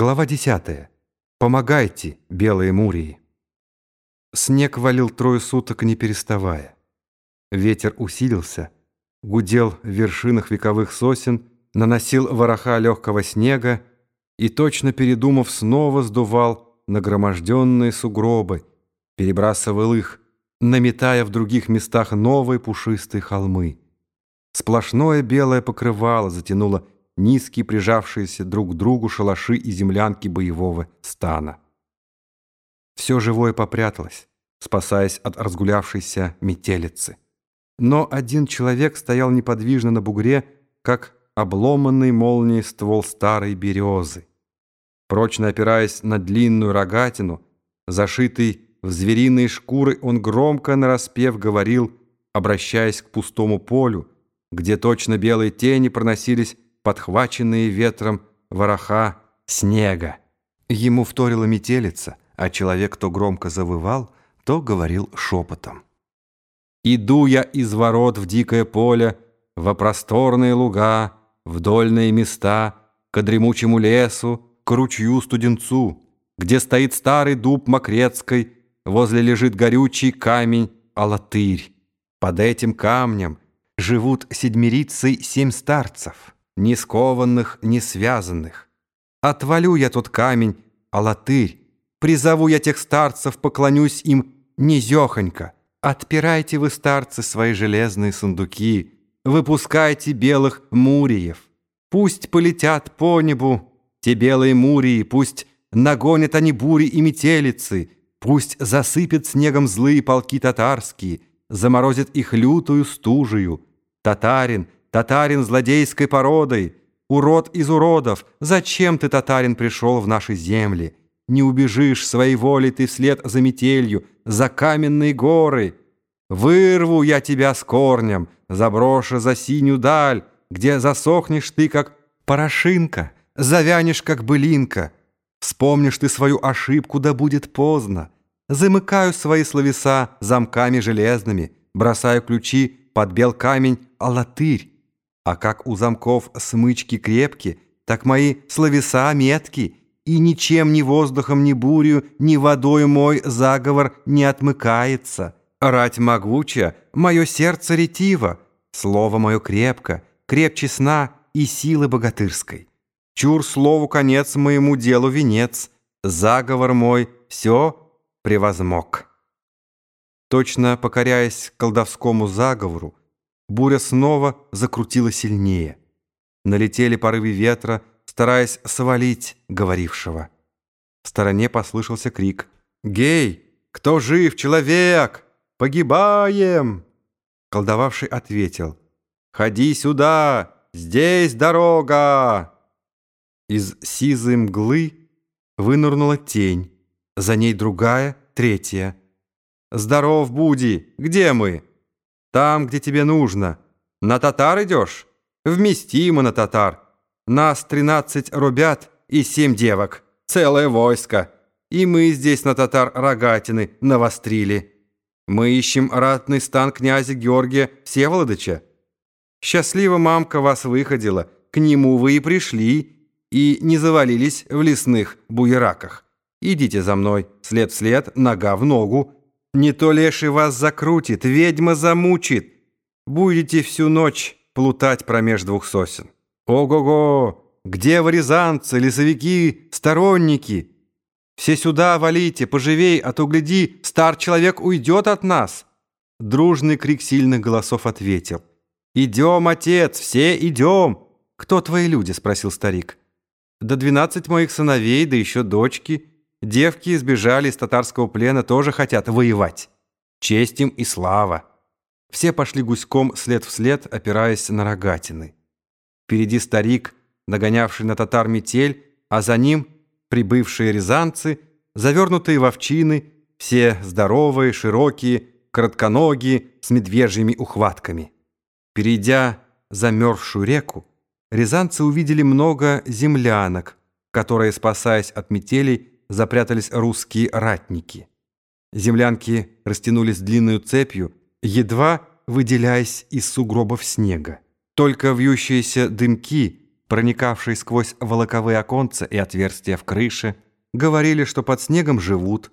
Глава 10. Помогайте, белые мурии. Снег валил трое суток, не переставая. Ветер усилился, гудел в вершинах вековых сосен, наносил вороха легкого снега и, точно передумав, снова сдувал нагроможденные сугробы, перебрасывал их, наметая в других местах новые пушистые холмы. Сплошное белое покрывало затянуло низкие прижавшиеся друг к другу шалаши и землянки боевого стана. Все живое попряталось, спасаясь от разгулявшейся метелицы. Но один человек стоял неподвижно на бугре, как обломанный молнией ствол старой березы. Прочно опираясь на длинную рогатину, зашитый в звериные шкуры, он громко нараспев говорил, обращаясь к пустому полю, где точно белые тени проносились подхваченные ветром вороха снега. Ему вторила метелица, а человек то громко завывал, то говорил шепотом. «Иду я из ворот в дикое поле, во просторные луга, в дольные места, к дремучему лесу, к ручью студенцу, где стоит старый дуб Мокрецкой, возле лежит горючий камень Алатырь. Под этим камнем живут седмирицы семь старцев» ни скованных, ни связанных. Отвалю я тот камень, а латырь, призову я тех старцев, поклонюсь им низехонько. Отпирайте вы, старцы, свои железные сундуки, выпускайте белых муриев. Пусть полетят по небу те белые мурии, пусть нагонят они бури и метелицы, пусть засыпят снегом злые полки татарские, заморозят их лютую стужею. Татарин — Татарин злодейской породой, урод из уродов, зачем ты, татарин, пришел в наши земли? Не убежишь своей волей ты вслед за метелью, за каменные горы. Вырву я тебя с корнем, заброшу за синюю даль, где засохнешь ты, как порошинка, завянешь, как былинка. Вспомнишь ты свою ошибку, да будет поздно. Замыкаю свои словеса замками железными, бросаю ключи под бел камень, а латырь. А как у замков смычки крепки, так мои словеса метки, и ничем ни воздухом, ни бурью, ни водой мой заговор не отмыкается. Рать могучая, мое сердце ретиво, слово мое крепко, крепче сна и силы богатырской. Чур слову конец моему делу венец, заговор мой все превозмог. Точно покоряясь колдовскому заговору, Буря снова закрутила сильнее. Налетели порывы ветра, стараясь свалить говорившего. В стороне послышался крик. «Гей! Кто жив? Человек! Погибаем!» Колдовавший ответил. «Ходи сюда! Здесь дорога!» Из сизой мглы вынырнула тень. За ней другая, третья. «Здоров, Буди! Где мы?» Там, где тебе нужно. На татар идешь? Вместимо на татар. Нас тринадцать рубят и семь девок. Целое войско. И мы здесь на татар рогатины навострили. Мы ищем ратный стан князя Георгия Всеволодыча. Счастливо мамка вас выходила. К нему вы и пришли. И не завалились в лесных буераках. Идите за мной, след в след, нога в ногу. Не то леший вас закрутит, ведьма замучит. Будете всю ночь плутать промеж двух сосен. Ого-го! Где варизанцы, лесовики, сторонники? Все сюда валите, поживей, а то, гляди, стар человек уйдет от нас. Дружный крик сильных голосов ответил. «Идем, отец, все идем!» «Кто твои люди?» — спросил старик. «Да двенадцать моих сыновей, да еще дочки». Девки избежали из татарского плена, тоже хотят воевать. Честь им и слава. Все пошли гуськом след в след, опираясь на рогатины. Впереди старик, нагонявший на татар метель, а за ним прибывшие рязанцы, завернутые в овчины, все здоровые, широкие, коротконогие, с медвежьими ухватками. Перейдя замерзшую реку, рязанцы увидели много землянок, которые, спасаясь от метелей, запрятались русские ратники. Землянки растянулись длинную цепью, едва выделяясь из сугробов снега. Только вьющиеся дымки проникавшие сквозь волоковые оконца и отверстия в крыше, говорили, что под снегом живут,